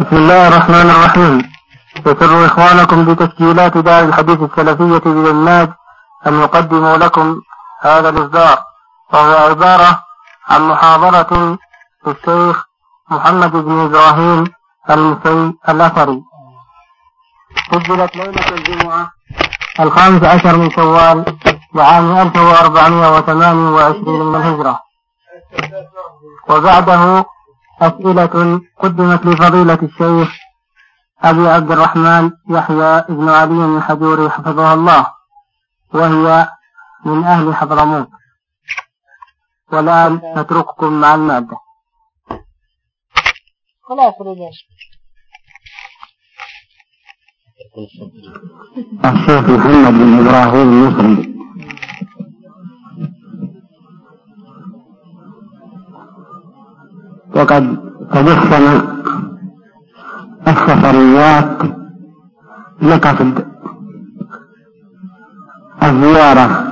بسم الله الرحمن الرحيم. يسر إخوانكم بتسجيلات دار الحديث السلفية بالناج أن يقدموا لكم هذا الإصدار وهو عبارة عن محاضرة للشيخ محمد بن إبراهيم المسي الأثري. سجلت ليلة الجمعة الخامس عشر من شوال لعام 1428 من الهجرة. وبعده أسئلة قدمت لفضيلة الشيخ أبي عبد الرحمن يحيى بن علي الحجوري حفظه الله وهي من أهل حضرموت. والآن نترككم مع المادة. خلاص الشيخ محمد بن إبراهيم المصري. وقد تجسم السفريات لقصد الزيارة.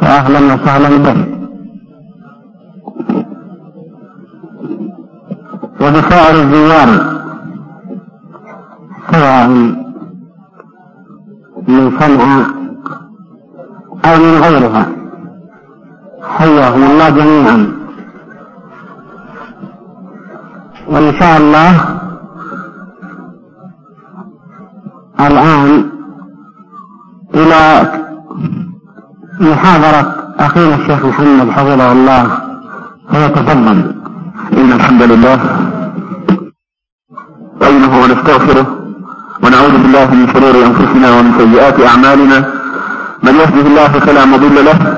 فأهلا وسهلا به. وبسائر الزيار سواء من صنعاء أو من غيرها. حياهم الله جميعا. وإن شاء الله الآن إلى محاضرة أخينا الشيخ محمد حفظه الله فيتفضل إن الحمد لله نستعينه ونستغفره ونعوذ بالله من شرور أنفسنا ومن سيئات أعمالنا. من يهده الله فلا مضل له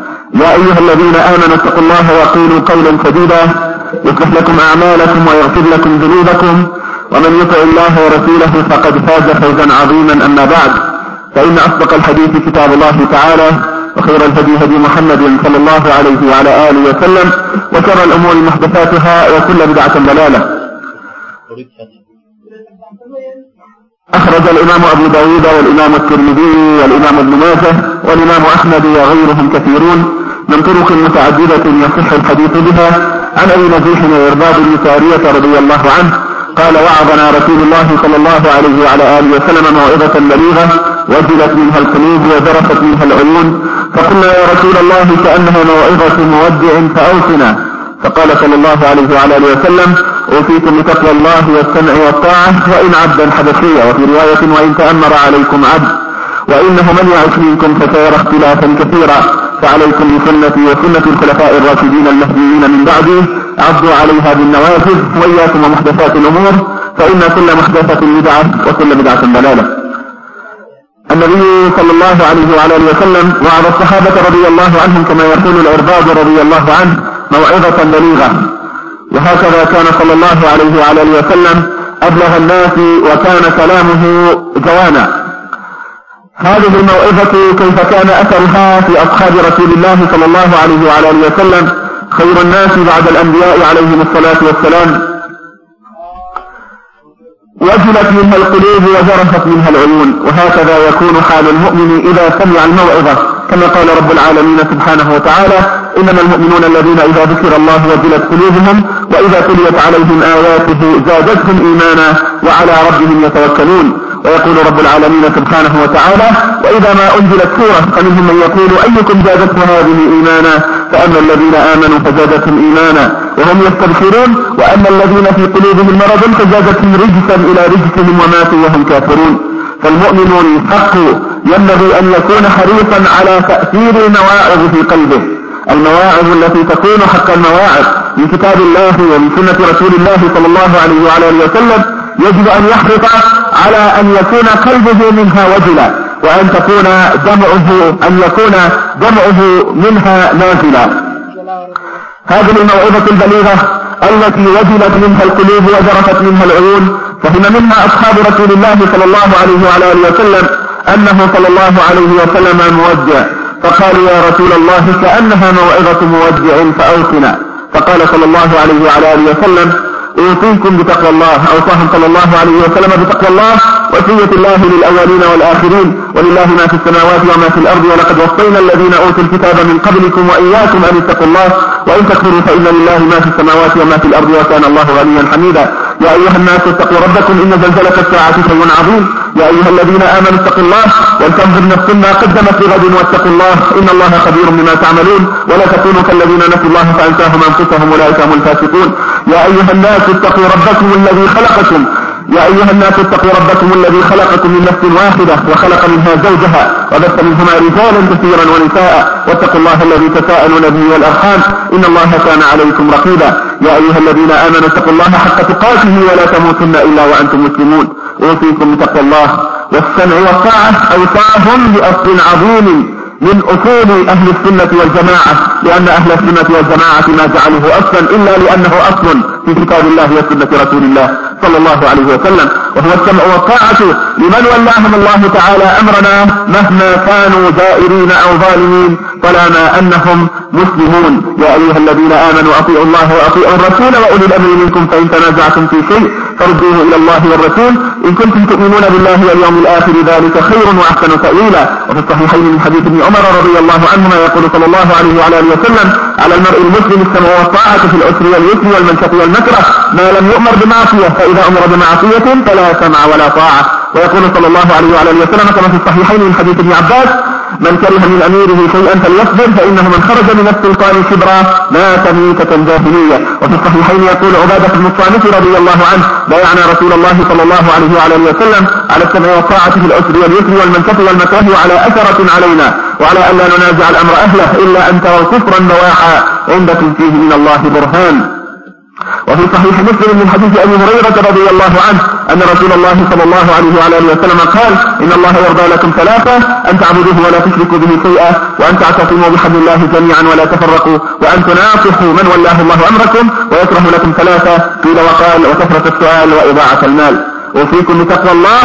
يا أيها الذين آمنوا اتقوا الله وقولوا قولا سديدا يصلح لكم أعمالكم ويغفر لكم ذنوبكم. ومن يطع الله ورسوله فقد فاز فوزا عظيما. أما بعد فإن أصدق الحديث كتاب الله تعالى وخير الهدي هدي محمد صلى الله عليه وعلى آله وسلم وشر الأمور محدثاتها وكل بدعة ضلالة. أخرج الإمام أبو داود والإمام الترمذي والإمام ابن ماجه والإمام أحمد وغيرهم كثيرون. من طرق متعددة يصح الحديث بها عن أبي نزيح وإرباب بن سارية رضي الله عنه قال وعظنا رسول الله صلى الله عليه وعلى آله وسلم موعظة بليغة وجلت منها القلوب وذرفت منها العيون فقلنا يا رسول الله كأنها موعظة مودع فأوصنا فقال صلى الله عليه وعلى آله وسلم أوصيكم بتقوى الله والسمع والطاعة وإن عبدا حبشيا وفي رواية وإن تأمر عليكم عبد وإنه من يعش منكم فسيرى اختلافا كثيرا فعليكم بسنتي وسنة الخلفاء الراشدين المهديين من بعدي. عضوا عليها بالنوافذ وإياكم ومحدثات الأمور فإن كل محدثة بدعة وكل بدعة ضلالة. النبي صلى الله عليه وعلى آله وسلم وعلى الصحابة رضي الله عنهم كما يقول العرباض رضي الله عنه موعظة بليغة. وهكذا كان صلى الله عليه وعلى آله وسلم أبلغ الناس وكان كلامه جوانا. هذه الموعظة كيف كان أثرها في أصحاب رسول الله صلى الله عليه وعلى آله وسلم؟ خير الناس بعد الأنبياء عليهم الصلاة والسلام. وجلت منها القلوب وجرفت منها العيون وهكذا يكون حال المؤمن إذا سمع الموعظة. كما قال رب العالمين سبحانه وتعالى إنما المؤمنون الذين إذا ذكر الله وجلت قلوبهم وإذا تليت عليهم آياته زادتهم إيمانا وعلى ربهم يتوكلون. ويقول رب العالمين سبحانه وتعالى وإذا ما أنزلت سورة فمنهم من يقول أيكم زادته هذه إيمانا؟ فأما الذين آمنوا فزادتهم إيمانا وهم يستبشرون وأما الذين في قلوبهم مرض فزادتهم رجسا إلى رجسهم وماتوا وهم كافرون. فالمؤمن الحق ينبغي أن يكون حريصا على تأثير المواعظ في قلبه. المواعظ التي تكون حق المواعظ من كتاب الله ومن سنة رسول الله صلى الله عليه وعلى آله وسلم يجب أن يحرص على أن يكون قلبه منها وجلا وأن تكون دمعه أن يكون دمعه منها نازلا. هذه الموعظة البليغة التي وجلت منها القلوب وجرفت منها العيون فهم منها أصحاب رسول الله صلى الله عليه وعلى آله وسلم أنه صلى الله عليه وسلم موجع. فقالوا يا رسول الله كأنها موعظة موجع فأوصنا. فقال صلى الله عليه وعلى آله وسلم أوصيكم بتقوى الله أوصاهم صلى الله عليه وسلم بتقوى الله وصية الله للأولين والآخرين. ولله ما في السماوات وما في الأرض ولقد وصينا الذين أوتوا الكتاب من قبلكم وإياكم أن اتقوا الله. وإن تكفروا فإن لله ما في السماوات وما في الأرض وكان الله غنيا حميدا. يا أيها الناس اتقوا ربكم إن زلزلة الساعة شيء عظيم. يا أيها الذين آمنوا اتقوا الله ولتنظر نفس ما قدمت لغد واتقوا الله. إن الله خبير بما تعملون. ولا تكونوا كالذين نسوا الله فأنساهم أنفسهم أولئك هم الفاسقون. يا أيها الناس اتقوا ربكم الذي خلقكم يا أيها الناس اتقوا ربكم الذي خلقكم من نفس واحدة وخلق منها زوجها وبث منهما رجالا كثيرا ونساء واتقوا الله الذي تساءلون به والأرحام إن الله كان عليكم رقيبا. يا أيها الذين آمنوا اتقوا الله حق تقاته ولا تموتن إلا وأنتم مسلمون. أوصيكم بتقوى الله والسمع والطاعة أوصاهم بأصل عظيم من أصول أهل السنة والجماعة لأن أهل السنة والجماعة ما جعلوه أصلا إلا لأنه أصل في كتاب الله وسنة رسول الله صلى الله عليه وسلم وهو السمع والطاعة لمن ولاهم الله تعالى أمرنا مهما كانوا جائرين أو ظالمين طالما أنهم مسلمون. يا أيها الذين آمنوا أطيعوا الله وأطيعوا الرسول وأولي الأمر منكم فإن تنازعتم في شيء فردوه إلى الله والرسول. إن كنتم تؤمنون بالله واليوم الآخر ذلك خير وأحسن تأويلا. وفي الصحيحين من حديث ابن عمر رضي الله عنهما يقول صلى الله عليه وعلى آله وسلم على المرء المسلم السمع والطاعة في العسر واليسر والمنشط والمكره ما لم يؤمر بمعصية فإذا أمر بمعصية فلا سمع ولا طاعة. ويقول صلى الله عليه وعلى آله وسلم كما في الصحيحين من حديث ابن عباس من كره من أميره شيئا فليصبر فإنه من خرج من السلطان شبرا مات ميتة جاهلية. وفي الصحيحين يقول عبادة بن الصامت رضي الله عنه بايعنا رسول الله صلى الله عليه وعلى آله وسلم على السمع والطاعة في العسر واليسر والمنكف والمكره وعلى أثرة علينا وعلى ألا ننازع الأمر أهله إلا أن تروا كفرا بواحا عندكم فيه من الله برهان. وفي صحيح مسلم من حديث أبي هريرة رضي الله عنه أن رسول الله صلى الله عليه وعلى آله وسلم قال إن الله يرضى لكم ثلاثة أن تعبدوه ولا تشركوا به شيئا وأن تعتصموا بحبل الله جميعا ولا تفرقوا وأن تناصحوا من ولاه الله أمركم ويكره لكم ثلاثة قيل وقال وكثرة السؤال وإضاعة المال. وفيكم بتقوى الله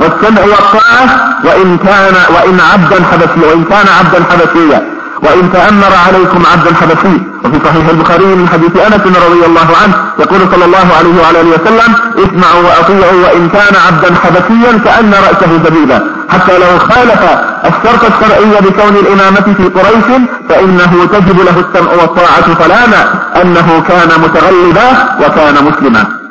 والسمع والطاعة وإن كان وإن عبدا حبشيا وإن كان عبدا حبشيا وإن تأمر عليكم عبد حبشي وفي صحيح البخاري من حديث أنس رضي الله عنه يقول صلى الله عليه وعلى آله وسلم اسمعوا وأطيعوا وإن كان عبدا حبشيا كأن رأسه زبيبا حتى لو خالف الشرط الشرعي بكون الإمامة في قريش فإنه تجب له السمع والطاعة فلانا أنه كان متغلبا وكان مسلما.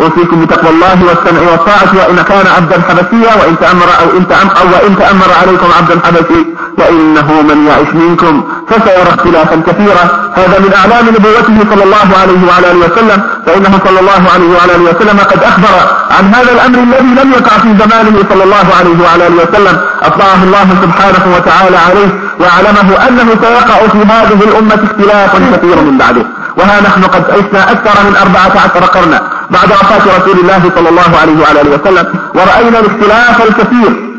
أوصيكم بتقوى الله والسمع والطاعة وإن كان عبدا حبشيا وإن تأمر أو إن تأمر أو وإن تأمر عليكم عبدا حبشي فإنه من يعش منكم. فسيرى اختلافا كثيرا. هذا من أعلام نبوته صلى الله عليه وعلى آله وسلم فإنه صلى الله عليه وعلى آله وسلم قد أخبر عن هذا الأمر الذي لم يقع في زمانه صلى الله عليه وعلى آله وسلم. أطلعه الله سبحانه وتعالى عليه وأعلمه أنه سيقع في هذه الأمة اختلاف كثير من بعده. وها نحن قد عشنا أكثر من أربعة عشر قرنا. بعد وفاة رسول الله صلى الله عليه وعلى آله وسلم ورأينا الاختلاف الكثير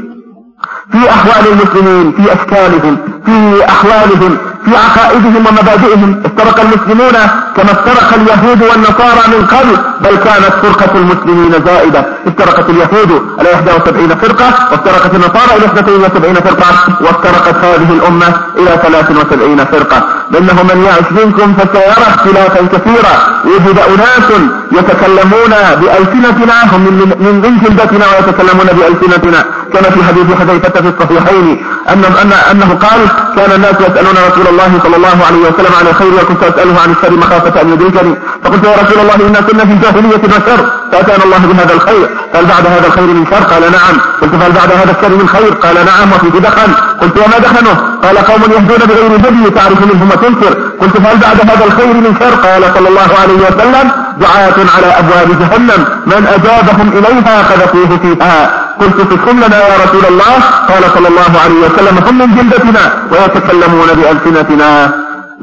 في أحوال المسلمين في أشكالهم في أحوالهم في عقائدهم ومبادئهم. افترق المسلمون كما افترق اليهود والنصارى من قبل بل كانت فرقة المسلمين زائدة. افترقت اليهود على 71 فرقة وافترقت النصارى إلى 72 فرقة وافترقت هذه الأمة إلى 73 فرقة. لأنه من يعش منكم فسيرى اختلافا كثيرا. يوجد أناس يتكلمون بألسنتنا هم من, من, جلدتنا ويتكلمون بألسنتنا. كما في حديث حذيفة في الصحيحين أن أنه قال كان الناس يسألون رسول الله صلى الله عليه وسلم عن الخير وكنت أسأله عن الشر مخافة أن يدركني. فقلت يا رسول الله إنا كنا في جاهلية وشر فأتانا الله بهذا الخير. قال بعد هذا الخير من شر؟ قال نعم. قلت فهل بعد هذا الشر من خير؟ قال نعم وفي دخن قلت وما دخنه قال قوم يهدون بغير هدي تعرف منهم وتنكر قلت فهل بعد هذا الخير من شر؟ قال صلى الله عليه وسلم دعاة على أبواب جهنم. من أجابهم إليها قذفوه فيها. قلت تدخل لنا يا رسول الله. قال صلى الله عليه وسلم هم من جلدتنا ويتكلمون بألسنتنا.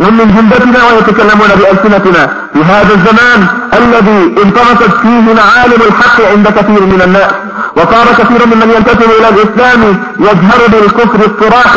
هم من جلدتنا ويتكلمون بألسنتنا. في هذا الزمان الذي انطمست فيه معالم الحق عند كثير من الناس وصار كثير ممن ينتسب إلى الإسلام يجهر بالكفر الصراح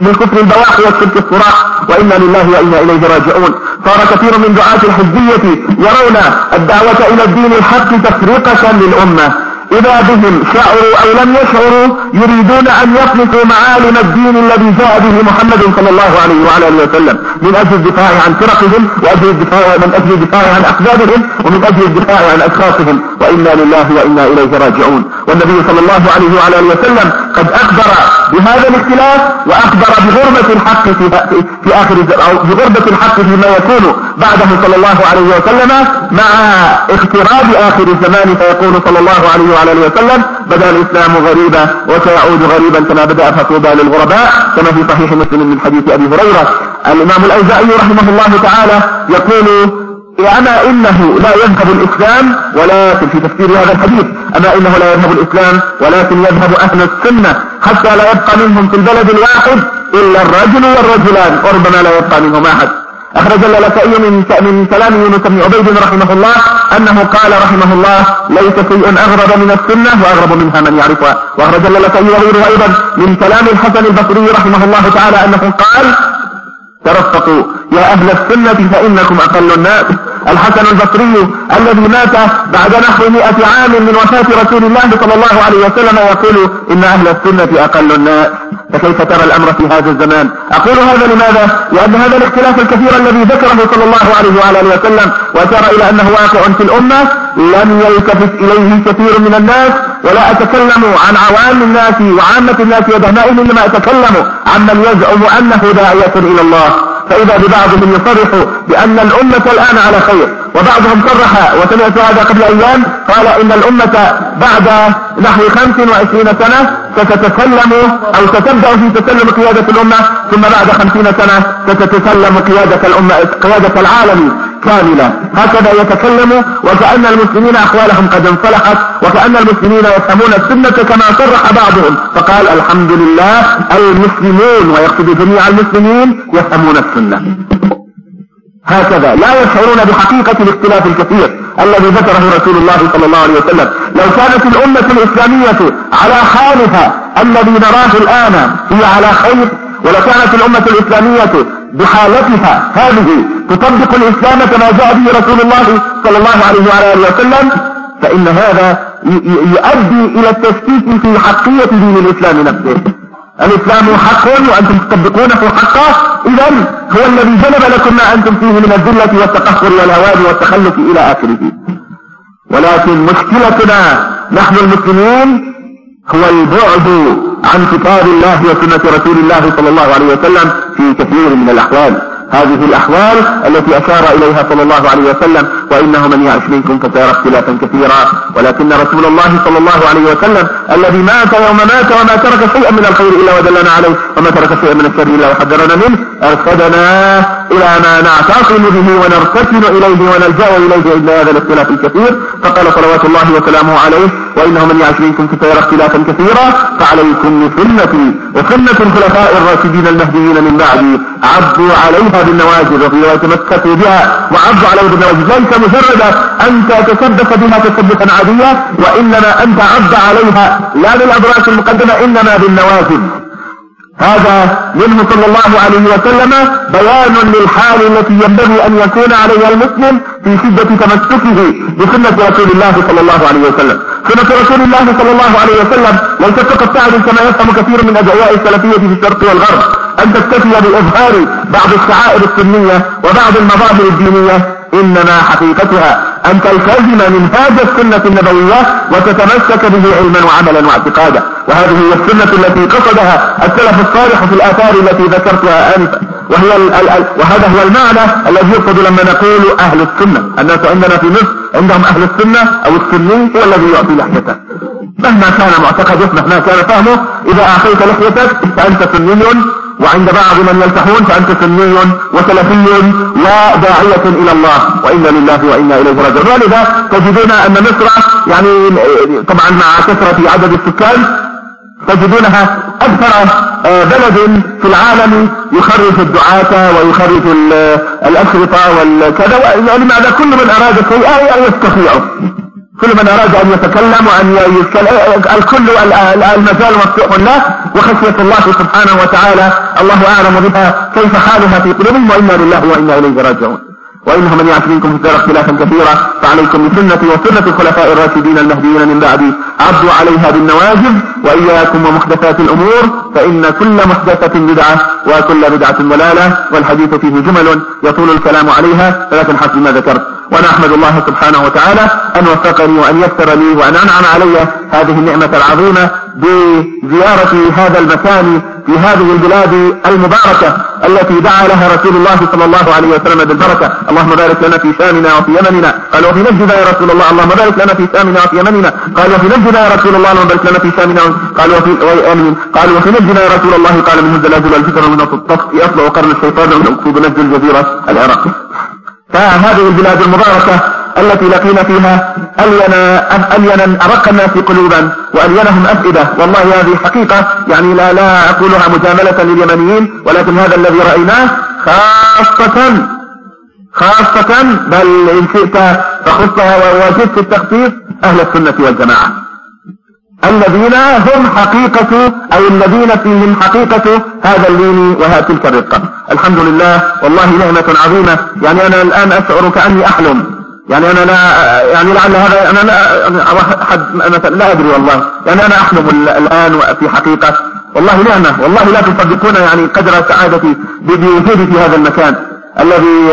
بالكفر البواح والشرك الصراح وإنا لله وإنا إليه راجعون. صار كثير من دعاة الحزبية يرون الدعوة إلى الدين الحق تفرقة للأمة. إذا بهم شعروا أو لم يشعروا يريدون أن يطلقوا معالم الدين الذي جاء به محمد صلى الله عليه وعلى آله وسلم. من أجل الدفاع عن فرقهم وأجل الدفاع من أجل الدفاع عن أحزابهم ومن أجل الدفاع عن أشخاصهم. وإنا لله وإنا إليه راجعون. والنبي صلى الله عليه وعلى آله وسلم قد أخبر بهذا الاختلاف وأخبر بغربة الحق في, في آخر أو بغربة الحق فيما يكون بعده صلى الله عليه وسلم مع اقتراب آخر الزمان فيقول صلى الله عليه وعلى آله وسلم بدأ الإسلام غريبا وسيعود غريبا كما بدأ فطوبى للغرباء كما في صحيح مسلم من حديث أبي هريرة الإمام الأوزاعي رحمه الله تعالى يقول أما إنه لا يذهب الإسلام ولكن في تفسير هذا الحديث أما إنه لا يذهب الإسلام ولكن يذهب أهل السنة حتى لا يبقى منهم في البلد الواحد إلا الرجل والرجلان وربما لا يبقى منهم أحد أخرج اللالكائي من من كلام يونس بن عبيد رحمه الله أنه قال رحمه الله ليس شيء أغرب من السنة وأغرب منها من يعرفها. وأخرج اللالكائي وغيره أيضا من كلام الحسن البصري رحمه الله تعالى أنه قال ترفقوا يا أهل السنة فإنكم أقل الناس. الحسن البصري الذي مات بعد نحو مئة عام من وفاة رسول الله صلى الله عليه وسلم يقول إن أهل السنة أقل الناس. فكيف ترى الأمر في هذا الزمان؟ أقول هذا لماذا؟ لأن هذا الاختلاف الكثير الذي ذكره صلى الله عليه وعلى آله وسلم وأشار إلى أنه واقع في الأمة لم يلتفت إليه كثير من الناس ولا أتكلم عن عوام الناس وعامة الناس ودهمائهم إنما أتكلم عمن يزعم أنه داعية إلى الله. فإذا ببعضهم يصرح بأن الأمة الآن على خير وبعضهم صرح وسمعت هذا قبل أيام قال إن الأمة بعد نحو 25 سنة ستتسلم أو ستبدأ في تسلم قيادة الأمة ثم بعد 50 سنة ستتسلم قيادة الأمة قيادة العالم. كاملة. هكذا يتكلم وكأن المسلمين أحوالهم قد انصلحت وكأن المسلمين يفهمون السنة كما صرح بعضهم. فقال الحمد لله المسلمون ويقصد جميع المسلمين يفهمون السنة. هكذا لا يشعرون بحقيقة الاختلاف الكثير الذي ذكره رسول الله صلى الله عليه وسلم. لو كانت الأمة الإسلامية على حالها الذي نراه الآن هي على خير ولو كانت الأمة الإسلامية بحالتها. هذه تطبق الإسلام كما جاء به رسول الله صلى الله عليه وعلى آله وسلم فإن هذا يؤدي إلى التشكيك في حقية دين الإسلام نفسه. الإسلام حق وأنتم تطبقونه حقا. إذا هو الذي جلب لكم ما أنتم فيه من الذلة والتقهر والهوان والتخلف إلى آخره. ولكن مشكلتنا نحن المسلمين هو البعد عن كتاب الله وسنة رسول الله صلى الله عليه وسلم في كثير من الأحوال. هذه الأحوال التي أشار إليها صلى الله عليه وسلم وإنه من يعش منكم فسيرى اختلافا كثيرا. ولكن رسول الله صلى الله عليه وسلم الذي مات يوم مات وما ترك شيئا من الخير إلا ودلنا عليه وما ترك شيئا من الشر إلا وحذرنا منه. أرشدنا إلى ما نعتصم به ونرتكن إليه ونلجأ إليه عند هذا الاختلاف الكثير. فقال صلوات الله وسلامه عليه وإنه من يعش منكم فسيرى اختلافا كثيرا فعليكم بسنتي وسنة الخلفاء الراشدين المهديين من بعدي عضوا عليها بالنواجذ وفي رواية تمسكوا بها وعضوا عليها بالنواجذ. ليس مجرد أن تتشبك بها تشبكا عاديا وإنما أن تعض عليها لا بالأبراس المقدمة إنما بالنواجذ. هذا منه صلى الله عليه وسلم بيان للحال التي ينبغي أن يكون عليها المسلم في شدة تمسكه بسنة رسول الله صلى الله عليه وسلم. سنة رسول الله صلى الله عليه وسلم ليست فقط تعلم كما يفهم كثير من أدعياء السلفية في الشرق والغرب أن تكتفي بإظهار بعض الشعائر السنية وبعض المظاهر الدينية إنما حقيقتها أن تلتزم من هذا السنة النبوية وتتمسك به علما وعملا واعتقادا. وهذه هي السنة التي قصدها السلف الصالح في الآثار التي ذكرتها آنفا. وهي ال ال ال وهذا هو المعنى الذي يقصد لما نقول أهل السنة. الناس عندنا في مصر عندهم أهل السنة أو السني هو الذي يعطي لحيته. مهما كان معتقده مهما كان فهمه إذا أعطيت لحيتك فأنت سني. وعند بعض من يلتحون فأنت سني وسلفي وداعية إلى الله. وإنا لله وإنا إليه راجعون. ولذا تجدون أن مصر يعني طبعا مع كثرة عدد السكان تجدونها أكثر آه، بلد في العالم يخرج الدعاة ويخرج الأشرطة والكذا. ولماذا كل من أراد شيئا يستطيعه كل من أراد أن يتكلم وأن الكل المجال مفتوح له وخشية الله سبحانه وتعالى الله أعلم بها كيف حالها في قلوبهم وإنا لله وإنا إليه راجعون. وإنه من يعش منكم في اختلافا كثيرا فعليكم بسنتي وسنة الخلفاء الراشدين المهديين من بعدي. عضوا عليها بالنواجذ وإياكم ومحدثات الأمور فإن كل محدثة بدعة وكل بدعة ضلالة والحديث فيه جمل يطول الكلام عليها ولكن حسب ما ذكرت. وأنا أحمد الله سبحانه وتعالى أن وفقني وأن يسر لي وأن أنعم علي هذه النعمة العظيمة بزيارة هذا المكان في هذه البلاد المباركة التي دعا لها رسول الله صلى الله عليه وسلم بالبركة. اللهم بارك لنا في شامنا وفي يمننا. قال وفي نجدنا يا رسول الله. اللهم بارك لنا في شامنا وفي يمننا. قال وفي نجدنا يا رسول الله. اللهم بارك لنا في شامنا قال وفي ويأمن قال وفي نجدنا يا رسول الله. قال من هز الأجل والفكر من الطف يطلع قرن الشيطان من أكتوب نجد الجزيرة العراق فهذه البلاد المباركة التي لقينا فيها ألين ألين أرق الناس قلوبا وألينهم أفئدة. والله هذه حقيقة. يعني لا لا أقولها مجاملة لليمنيين ولكن هذا الذي رأيناه خاصة خاصة بل إن شئت فخصها ووجدت التخصيص أهل السنة والجماعة. الذين هم حقيقة أو الذين فيهم حقيقة هذا اللين وتلك الرقة الحمد لله والله نعمة عظيمة. يعني أنا الآن أشعر كأني أحلم. يعني أنا لا يعني لعل هذا أنا لا أحد مثلا لا أدري والله. يعني أنا أحلم الآن في حقيقة. والله نعمة والله لا تصدقون يعني قدر سعادتي بوجودي في هذا المكان. الذي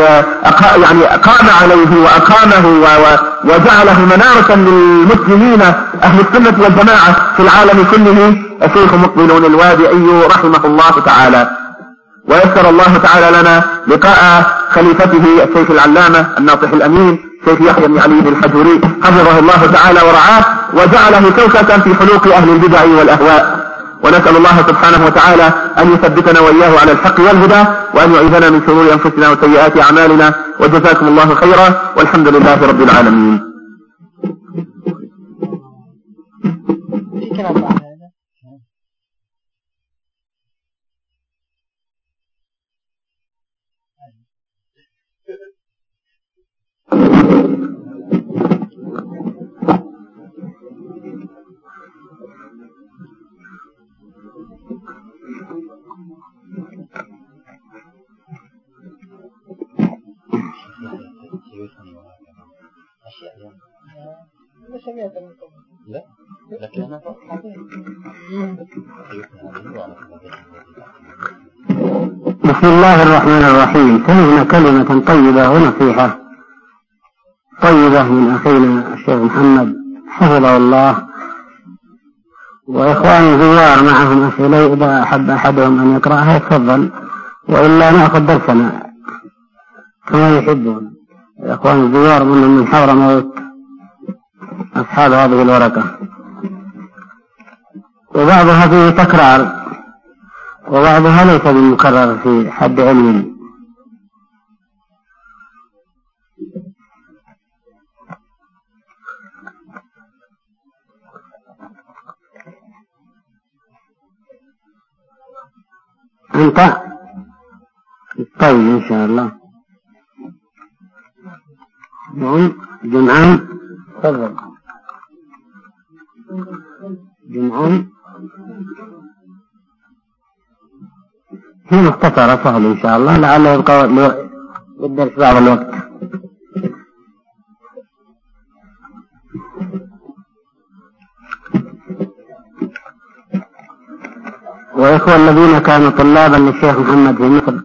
يعني قام عليه وأقامه وجعله منارة للمسلمين أهل السنة والجماعة في العالم كله. الشيخ مقبل الوادعي رحمه الله تعالى. ويسر الله تعالى لنا لقاء خليفته الشيخ العلامة الناصح الأمين شيخ يحيى بن علي الحجوري. حفظه الله تعالى ورعاه وجعله كوكبا في حلوق أهل البدع والأهواء. ونسأل الله سبحانه وتعالى أن يثبتنا وإياه على الحق والهدى وأن يعيذنا من شرور أنفسنا وسيئات أعمالنا وجزاكم الله خيرا والحمد لله رب العالمين. لا. لكن أنا بسم الله الرحمن الرحيم. سمعنا كلمة طيبة ونصيحة. طيبة من أخينا الشيخ محمد. حفظه الله. وإخواني زوار معهم أسئلة إذا أحب أحدهم أن يقرأها يتفضل وإلا نأخذ درسنا. كما يحبون. الإخوان الزوار من من حضر موت أصحاب هذه الورقة. وبعضها فيه تكرار وبعضها ليس بالمكرر في حد علم. أنت؟ طيب إن شاء الله. نعم جمعان تفضل. جمعان هي مختصرة سهل إن شاء الله لعله يبقى للدرس بعض الوقت. وإخوة الذين كانوا طلابا للشيخ محمد في مصر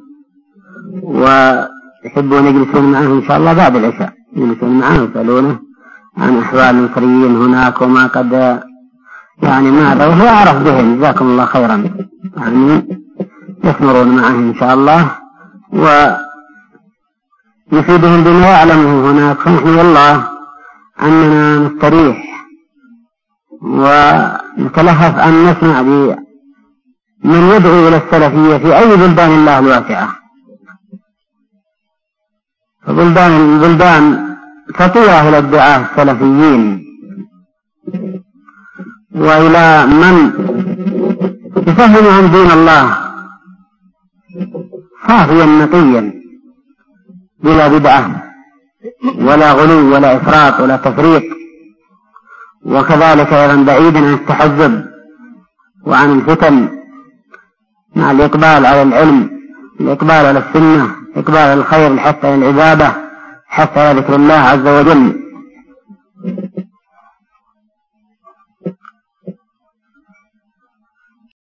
ويحبون يجلسون معه إن شاء الله بعد العشاء. يجلسون معه ويسألونه عن أحوال المصريين هناك وما قد يعني ماذا وهو أعرف بهم جزاكم الله خيرا. يعني يثمرون معه إن شاء الله ويفيدهم بما يعلمه هناك. فنحن والله أننا نستريح ونتلهف أن نسمع من يدعو إلى السلفية في أي بلدان الله الواسعة. فبلدان البلدان تطوع إلى الدعاة السلفيين. وإلى من يفهمهم دين الله. صافيا نقيا. بلا بدعة. ولا غلو ولا إفراط ولا تفريط. وكذلك أيضا بعيدا عن التحزب وعن الفتن. مع الإقبال على العلم الإقبال على السنة. الإقبال على الخير على العبادة حتى ذكر الله عز وجل.